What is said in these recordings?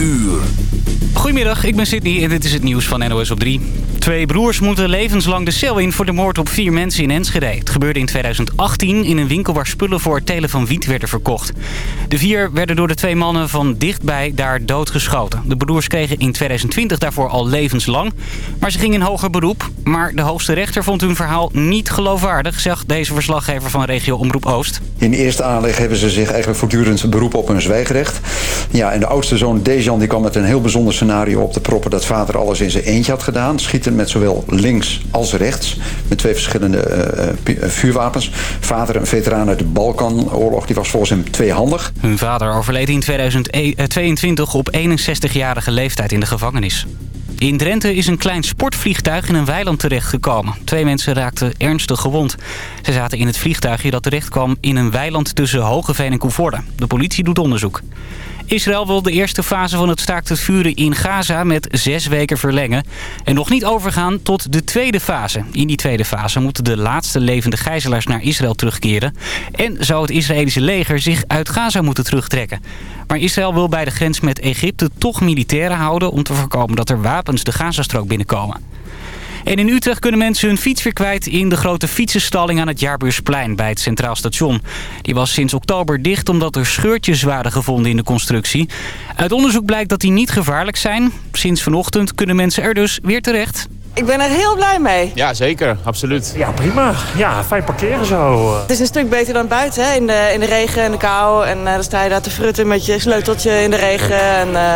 uur. Goedemiddag, ik ben Sydney en dit is het nieuws van NOS op 3. Twee broers moeten levenslang de cel in voor de moord op vier mensen in Enschede. Het gebeurde in 2018 in een winkel waar spullen voor het telen van wiet werden verkocht. De vier werden door de twee mannen van dichtbij daar doodgeschoten. De broers kregen in 2020 daarvoor al levenslang. Maar ze gingen in hoger beroep. Maar de hoogste rechter vond hun verhaal niet geloofwaardig, zegt deze verslaggever van regio Omroep Oost. In eerste aanleg hebben ze zich eigenlijk voortdurend beroep op hun zwijgrecht. Ja, en de oudste zoon Dejan die kwam met een heel bijzonder scenario op te proppen... dat vader alles in zijn eentje had gedaan. Schieten met zowel links als rechts. Met twee verschillende uh, vuurwapens. Vader, een veteraan uit de Balkanoorlog, die was volgens hem tweehandig. Hun vader overleed in 2022 op 61-jarige leeftijd in de gevangenis. In Drenthe is een klein sportvliegtuig in een weiland terechtgekomen. Twee mensen raakten ernstig gewond. Ze zaten in het vliegtuigje dat terecht kwam in een weiland tussen Hogeveen en Koevoorde. De politie doet onderzoek. Israël wil de eerste fase van het staakt het vuren in Gaza met zes weken verlengen. En nog niet overgaan tot de tweede fase. In die tweede fase moeten de laatste levende gijzelaars naar Israël terugkeren. En zou het Israëlische leger zich uit Gaza moeten terugtrekken. Maar Israël wil bij de grens met Egypte toch militairen houden... om te voorkomen dat er wapens de Gazastrook binnenkomen. En in Utrecht kunnen mensen hun fiets weer kwijt in de grote fietsenstalling aan het Jaarbeursplein bij het Centraal Station. Die was sinds oktober dicht omdat er scheurtjes waren gevonden in de constructie. Uit onderzoek blijkt dat die niet gevaarlijk zijn. Sinds vanochtend kunnen mensen er dus weer terecht. Ik ben er heel blij mee. Ja, zeker. Absoluut. Ja, prima. Ja, fijn parkeren zo. Het is een stuk beter dan buiten, hè? In, de, in de regen en de kou. En uh, dan sta je daar te frutten met je sleuteltje in de regen. En uh,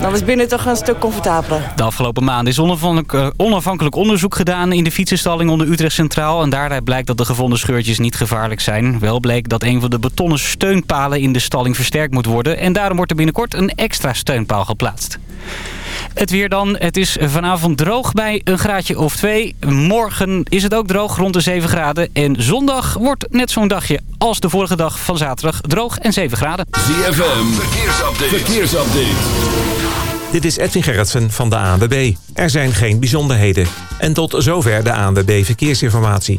dan is binnen toch een stuk comfortabeler. De afgelopen maanden is onafhankelijk, uh, onafhankelijk onderzoek gedaan in de fietsenstalling onder Utrecht Centraal. En daaruit blijkt dat de gevonden scheurtjes niet gevaarlijk zijn. Wel bleek dat een van de betonnen steunpalen in de stalling versterkt moet worden. En daarom wordt er binnenkort een extra steunpaal geplaatst. Het weer dan. Het is vanavond droog bij een graadje of twee. Morgen is het ook droog rond de 7 graden. En zondag wordt net zo'n dagje als de vorige dag van zaterdag droog en 7 graden. ZFM, verkeersupdate. verkeersupdate. Dit is Edwin Gerritsen van de ANWB. Er zijn geen bijzonderheden. En tot zover de ANWB Verkeersinformatie.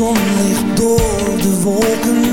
Zonlicht door de wolken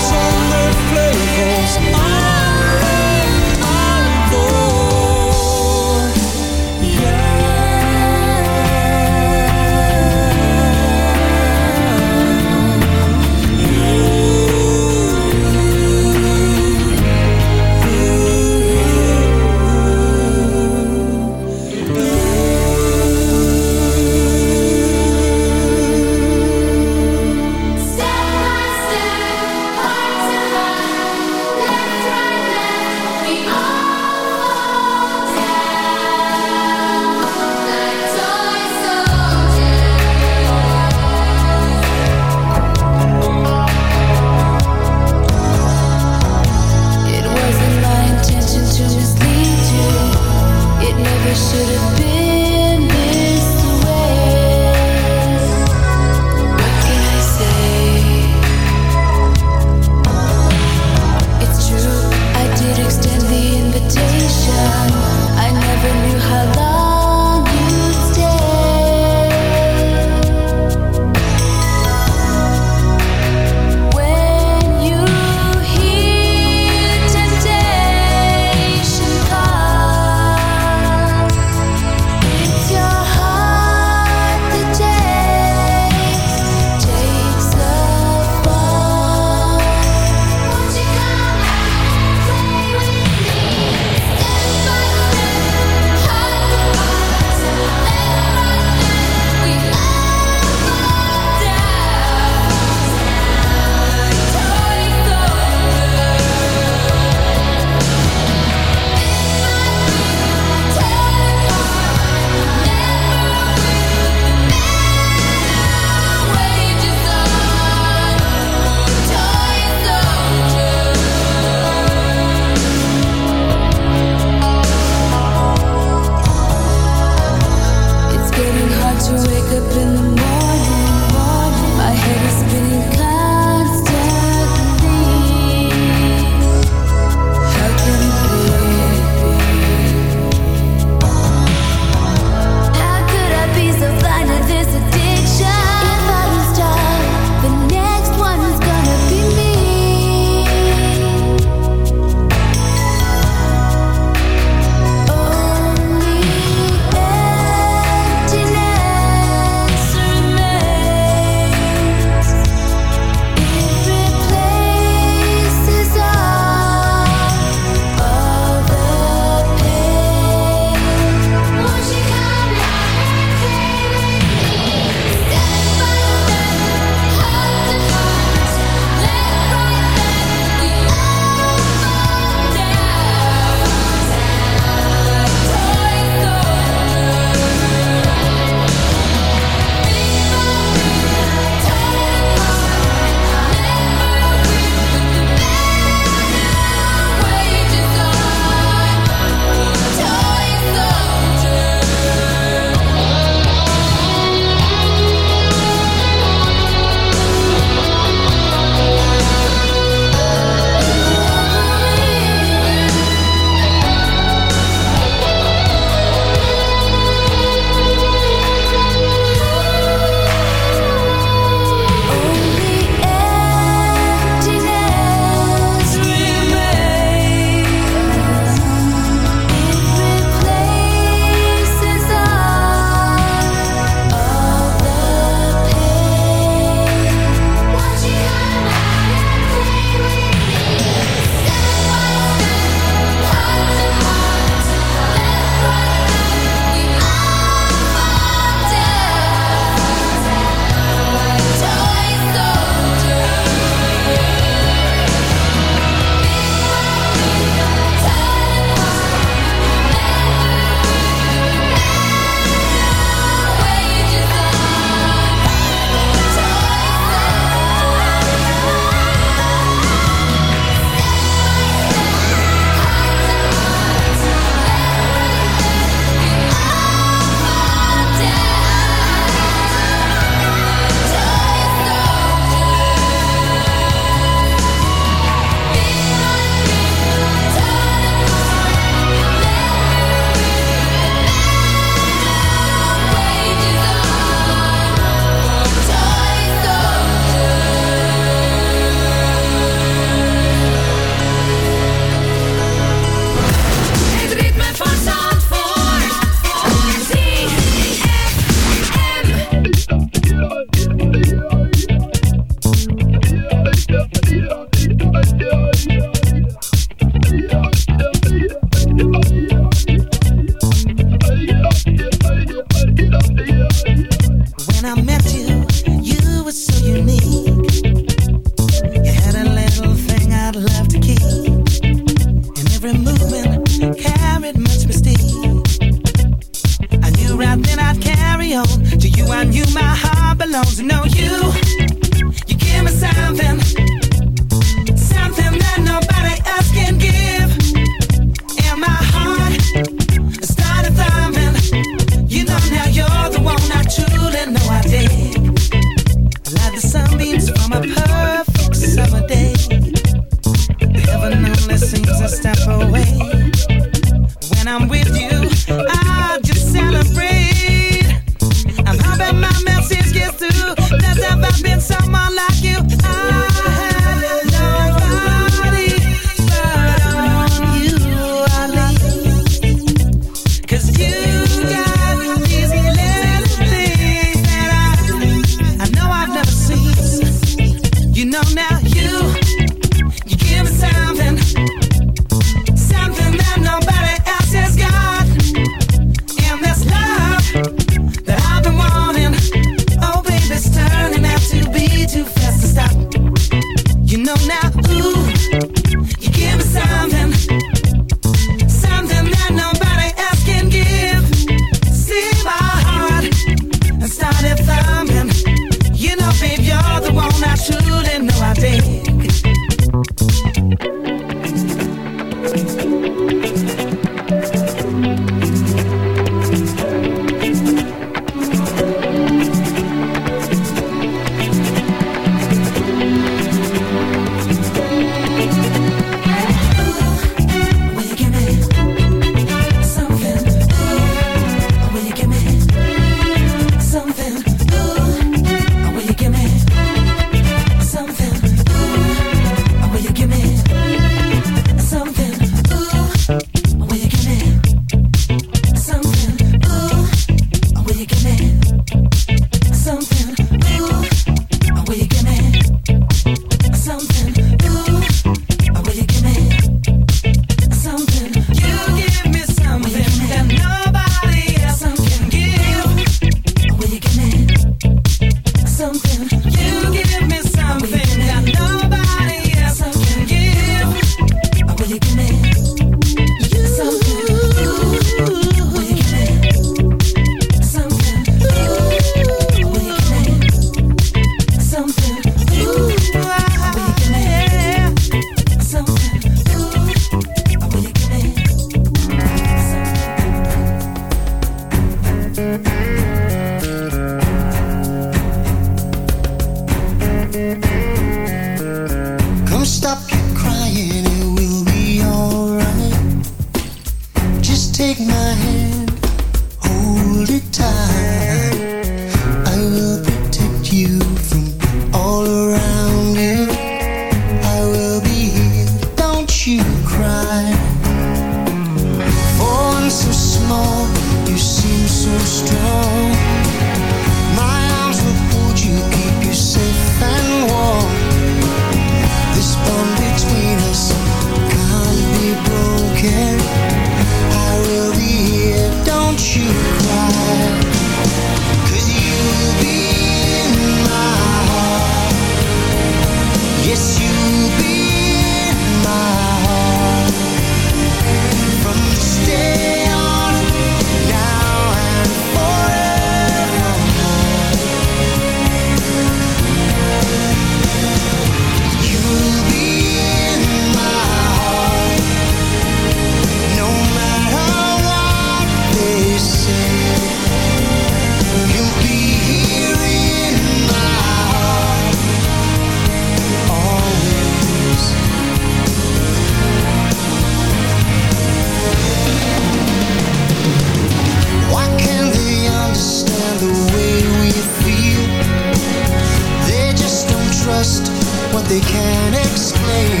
explain.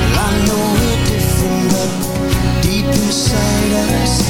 Well, I know we're different, but deep inside us.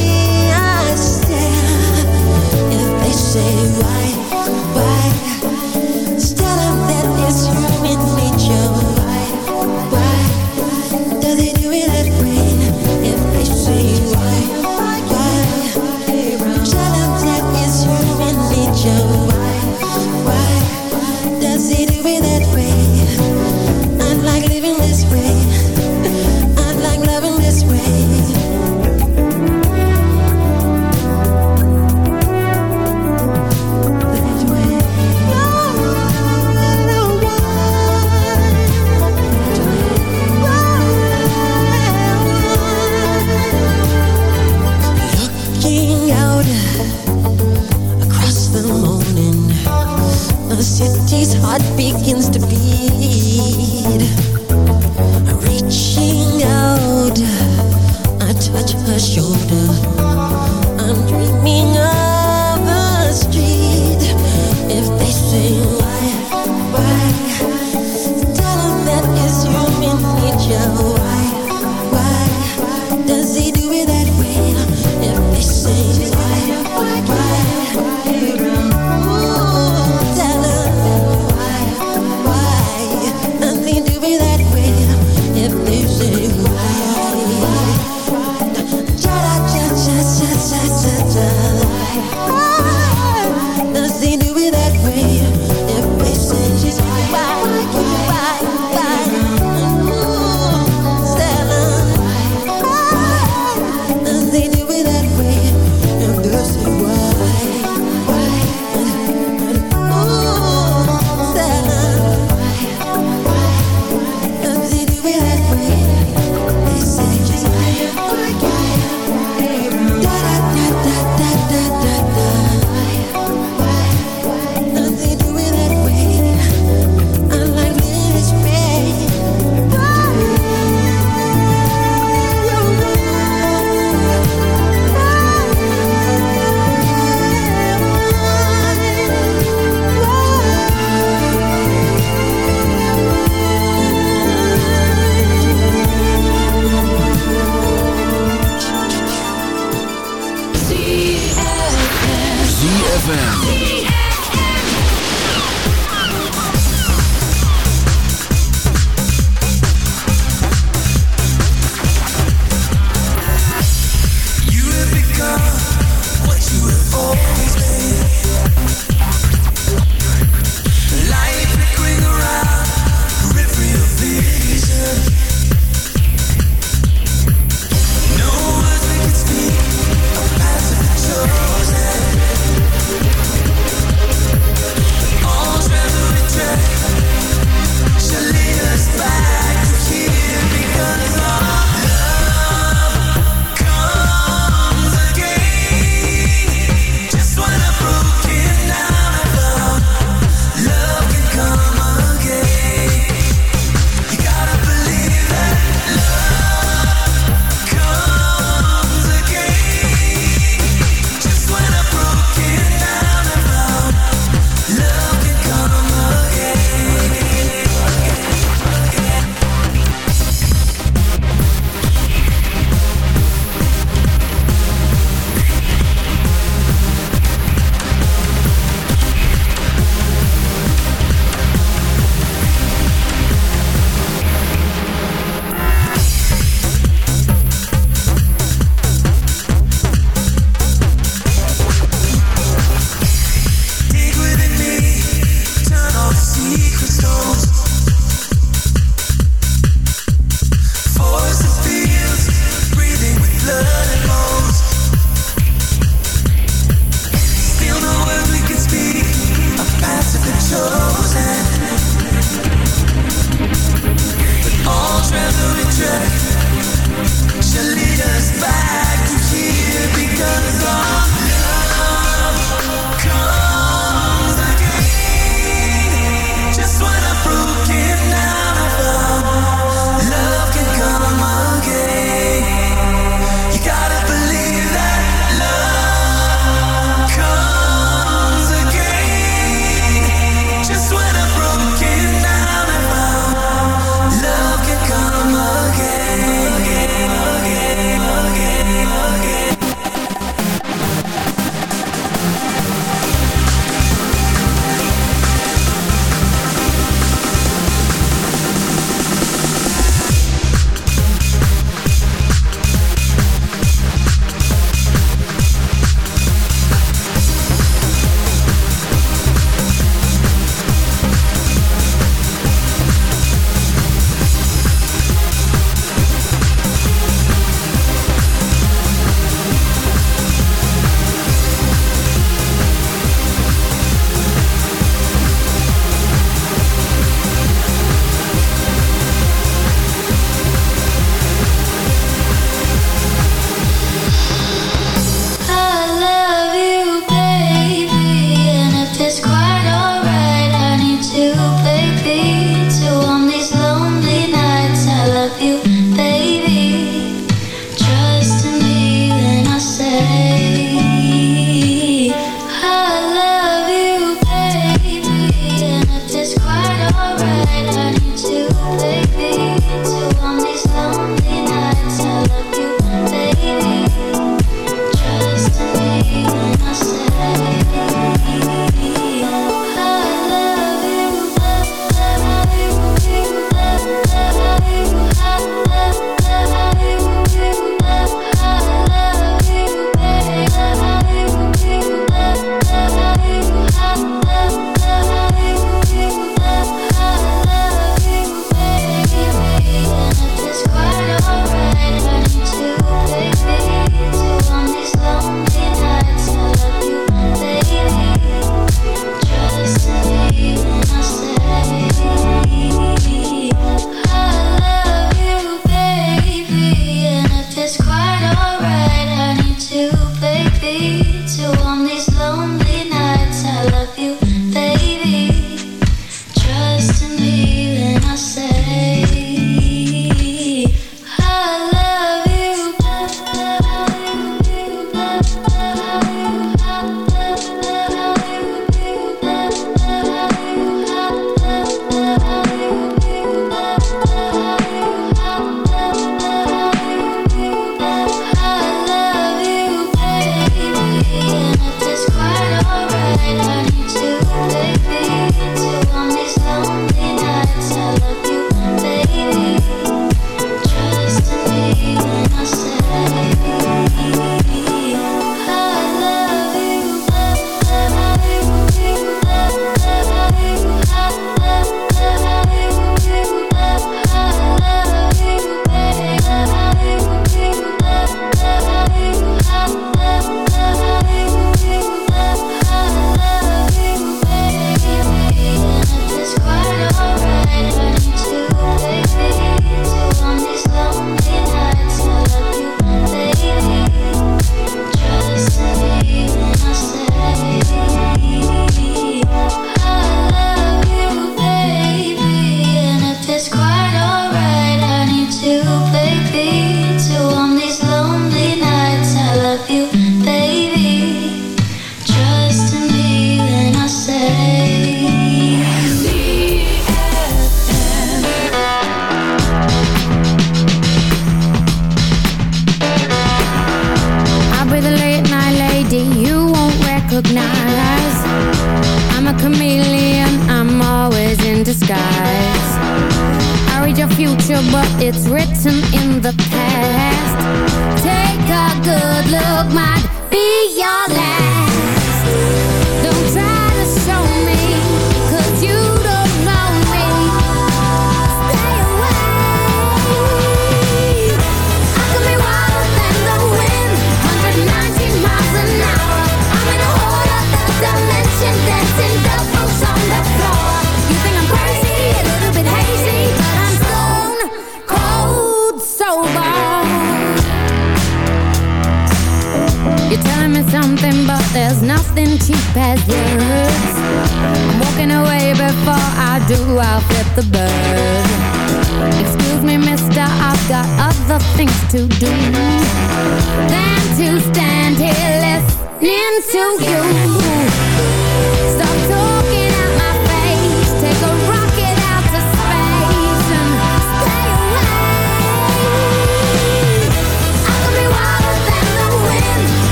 to do.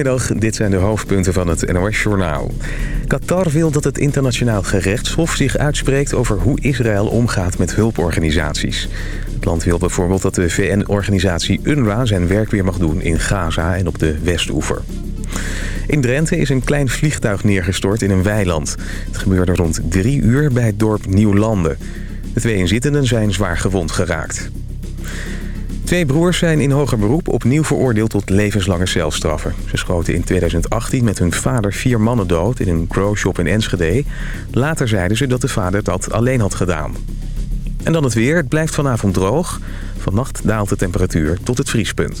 Goedemiddag, dit zijn de hoofdpunten van het NOS-journaal. Qatar wil dat het internationaal gerechtshof zich uitspreekt... over hoe Israël omgaat met hulporganisaties. Het land wil bijvoorbeeld dat de VN-organisatie UNRWA zijn werk weer mag doen in Gaza en op de Westoever. In Drenthe is een klein vliegtuig neergestort in een weiland. Het gebeurde rond drie uur bij het dorp Nieuwlanden. De twee inzittenden zijn zwaar gewond geraakt. Twee broers zijn in hoger beroep opnieuw veroordeeld tot levenslange celstraffen. Ze schoten in 2018 met hun vader vier mannen dood in een growshop in Enschede. Later zeiden ze dat de vader dat alleen had gedaan. En dan het weer. Het blijft vanavond droog. Vannacht daalt de temperatuur tot het vriespunt.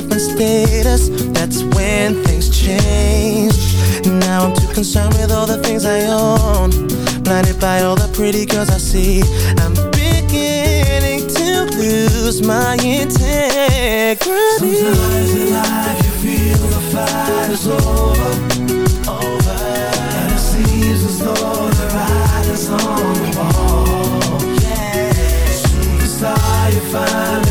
different status. That's when things change Now I'm too concerned with all the things I own. Blinded by all the pretty girls I see. I'm beginning to lose my integrity. Sometimes in life you feel the fight is over. Over. And it seems as though the ride on the wall. Yeah. Superstar, you finally.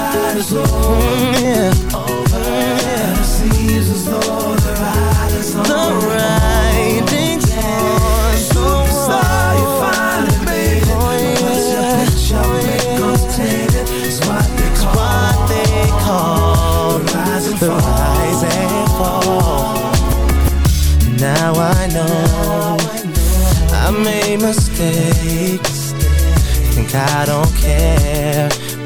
the fight is over. yeah. Over. And it seems as though the ride is. The writing's on Superstar, you finally oh, made it. But once your picture oh, becomes tainted, it's what they call, what they call the rise and the fall. rise and fall. Now I know I made mistakes. Think I don't care,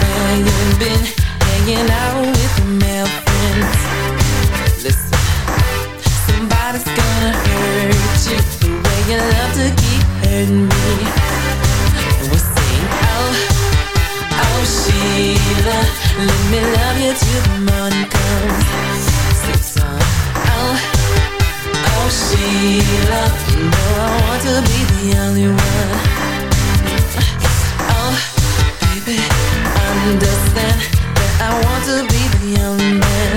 Where you been? Hanging out with your male friends. Listen, somebody's gonna hurt the way you love to keep hurting me. And we'll oh. Oh Sheila, let me love you till the morning comes. Song. Oh, oh Sheila, you know I want to be the only one. Understand that I want to be the only man.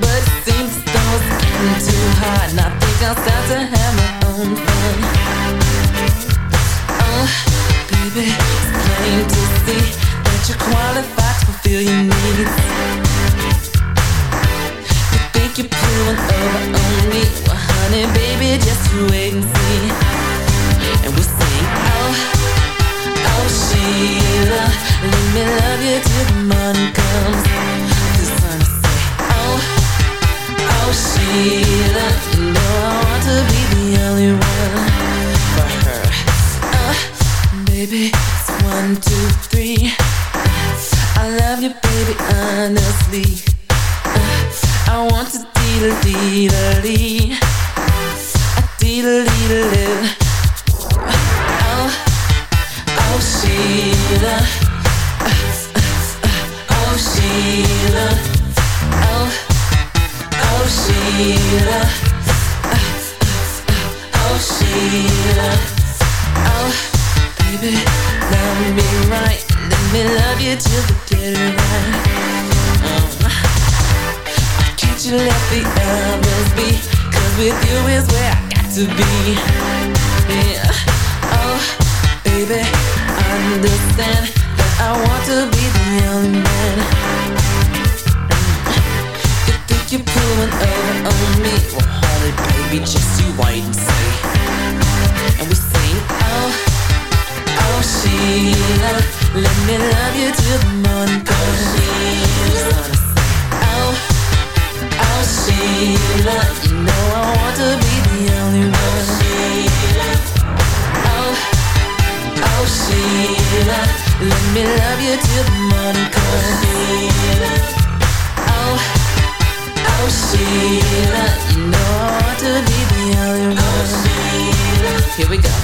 But too hard, and I think I'll to have my own fun. Oh, baby, it's plain to see that you're qualified to fulfill your needs. You think you're pulling over on me? Well, honey, baby, just wait and see. And we'll sing, oh, oh, Sheila, let me love you till the morning will say, oh, oh, Sheila, you know I want to be the only one for her. Uh, baby, it's one, two, three. I love you, baby, honestly. Uh, I want to Sheila. Oh, Sheila. Oh, oh, Sheila. Oh, Sheila. Oh, baby, love me right. Let me love you till the dead of. Um, can't you let the others be? With you is where I got to be. Yeah. Oh, baby, understand that I want to be the only man. You think you're pulling over on me? Well, honey, baby, just you wait and see. And we sing, oh, oh, Sheila, let me love you till the morning comes. Oh, oh, Sheila, you know I want to be the only one. Oh, oh, Sheila, let me love you till the morning comes. Oh, oh, Sheila, you know I want to be the only one. Here we go.